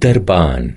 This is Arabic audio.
دربان